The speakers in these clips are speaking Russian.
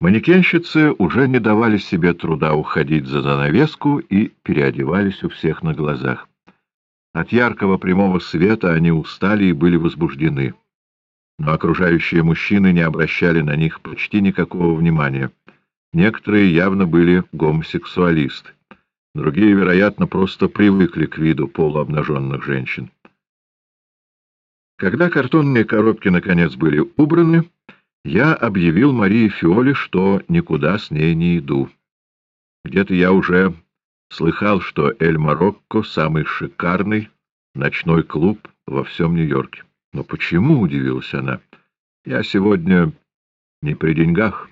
Манекенщицы уже не давали себе труда уходить за занавеску и переодевались у всех на глазах. От яркого прямого света они устали и были возбуждены. Но окружающие мужчины не обращали на них почти никакого внимания. Некоторые явно были гомосексуалисты. Другие, вероятно, просто привыкли к виду полуобнаженных женщин. Когда картонные коробки наконец были убраны, я объявил Марии Фиоле, что никуда с ней не иду. Где-то я уже слыхал, что Эль Марокко — самый шикарный ночной клуб во всем Нью-Йорке. Но почему, — удивилась она, — я сегодня не при деньгах.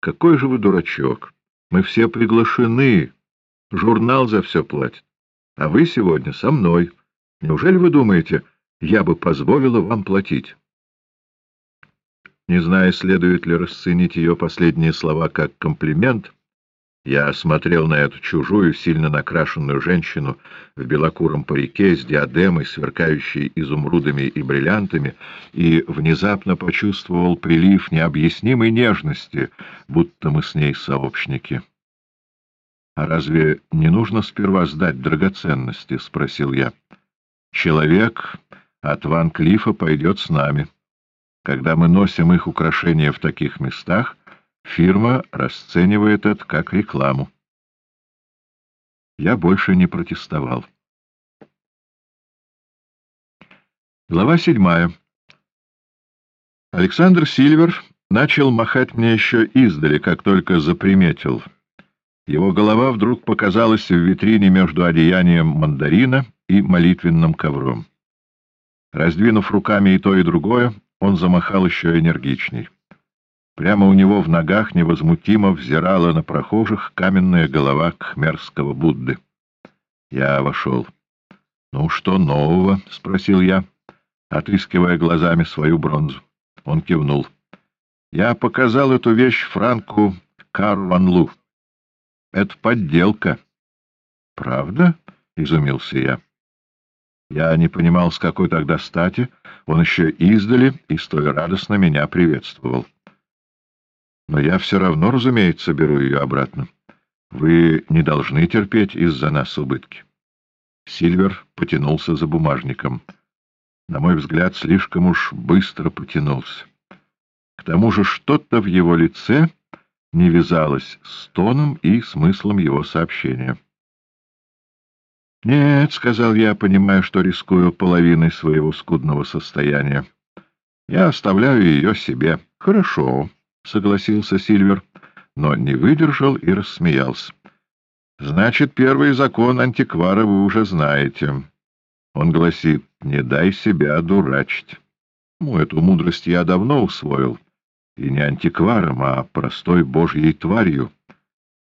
Какой же вы дурачок! Мы все приглашены, журнал за все платит. А вы сегодня со мной. Неужели вы думаете, я бы позволила вам платить? Не зная, следует ли расценить ее последние слова как комплимент, я смотрел на эту чужую, сильно накрашенную женщину в белокуром парике с диадемой, сверкающей изумрудами и бриллиантами, и внезапно почувствовал прилив необъяснимой нежности, будто мы с ней сообщники. — А разве не нужно сперва сдать драгоценности? — спросил я. — Человек от Ван Клифа пойдет с нами. Когда мы носим их украшения в таких местах, фирма расценивает это как рекламу. Я больше не протестовал. Глава седьмая. Александр Сильвер начал махать мне еще издали, как только заприметил. Его голова вдруг показалась в витрине между одеянием мандарина и молитвенным ковром. Раздвинув руками и то, и другое, он замахал еще энергичней. Прямо у него в ногах невозмутимо взирала на прохожих каменная голова кхмерского Будды. Я вошел. — Ну, что нового? — спросил я, отыскивая глазами свою бронзу. Он кивнул. — Я показал эту вещь Франку Карванлу. — Это подделка. — Правда? — изумился я. Я не понимал, с какой тогда стати он еще издали и столь радостно меня приветствовал. Но я все равно, разумеется, беру ее обратно. Вы не должны терпеть из-за нас убытки. Сильвер потянулся за бумажником. На мой взгляд, слишком уж быстро потянулся. К тому же что-то в его лице не вязалось с тоном и смыслом его сообщения. — Нет, — сказал я, понимая, что рискую половиной своего скудного состояния. — Я оставляю ее себе. — Хорошо, — согласился Сильвер, но не выдержал и рассмеялся. — Значит, первый закон антиквара вы уже знаете. Он гласит, не дай себя дурачить. Ну, эту мудрость я давно усвоил. И не антикваром, а простой божьей тварью.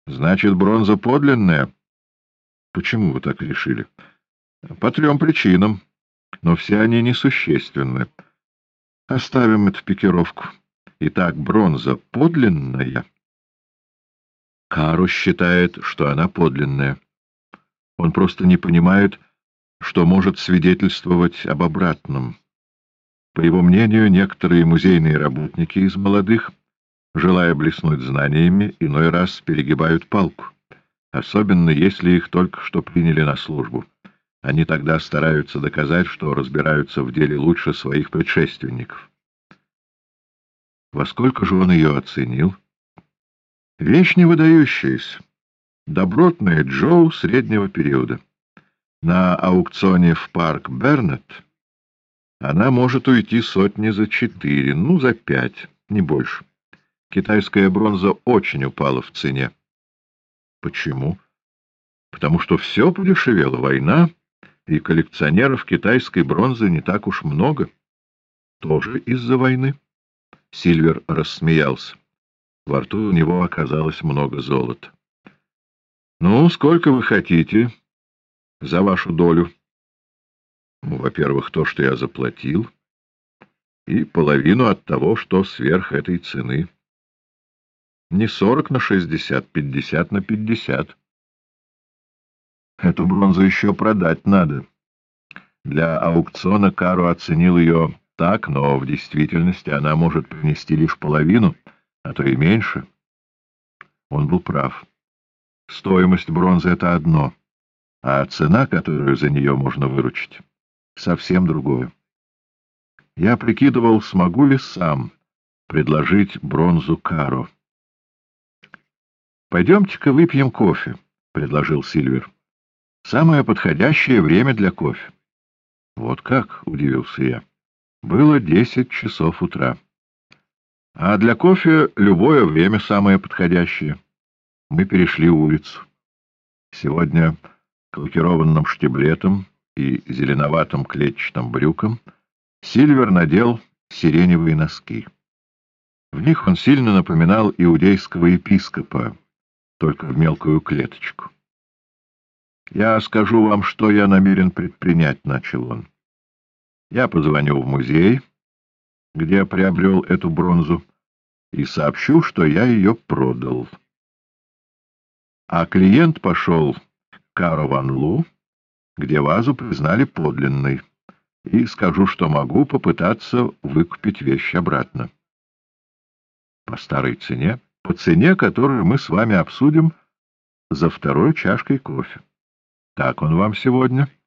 Значит, бронза подлинная — Почему вы так решили? По трем причинам, но все они несущественны. Оставим эту пикировку. Итак, бронза подлинная. Кару считает, что она подлинная. Он просто не понимает, что может свидетельствовать об обратном. По его мнению, некоторые музейные работники из молодых, желая блеснуть знаниями, иной раз перегибают палку особенно если их только что приняли на службу. Они тогда стараются доказать, что разбираются в деле лучше своих предшественников. Во сколько же он ее оценил? Вещь не выдающаяся. Добротная Джоу среднего периода. На аукционе в парк Бернет она может уйти сотни за четыре, ну, за пять, не больше. Китайская бронза очень упала в цене. Почему? Потому что все подешевело, война, и коллекционеров китайской бронзы не так уж много. Тоже из-за войны. Сильвер рассмеялся. Во рту у него оказалось много золота. — Ну, сколько вы хотите за вашу долю? Ну, во-первых, то, что я заплатил, и половину от того, что сверх этой цены. Не сорок на шестьдесят, пятьдесят на пятьдесят. Эту бронзу еще продать надо. Для аукциона Кару оценил ее так, но в действительности она может принести лишь половину, а то и меньше. Он был прав. Стоимость бронзы — это одно, а цена, которую за нее можно выручить, — совсем другое. Я прикидывал, смогу ли сам предложить бронзу Кару. «Пойдемте-ка выпьем кофе», — предложил Сильвер. «Самое подходящее время для кофе». «Вот как?» — удивился я. «Было десять часов утра». «А для кофе любое время самое подходящее». Мы перешли улицу. Сегодня к лакированным штиблетам и зеленоватым клетчатым брюкам Сильвер надел сиреневые носки. В них он сильно напоминал иудейского епископа, только в мелкую клеточку. «Я скажу вам, что я намерен предпринять», — начал он. «Я позвоню в музей, где приобрел эту бронзу, и сообщу, что я ее продал. А клиент пошел к Каро Ван Лу, где вазу признали подлинной, и скажу, что могу попытаться выкупить вещь обратно. По старой цене, по цене, которую мы с вами обсудим за второй чашкой кофе. Так он вам сегодня? —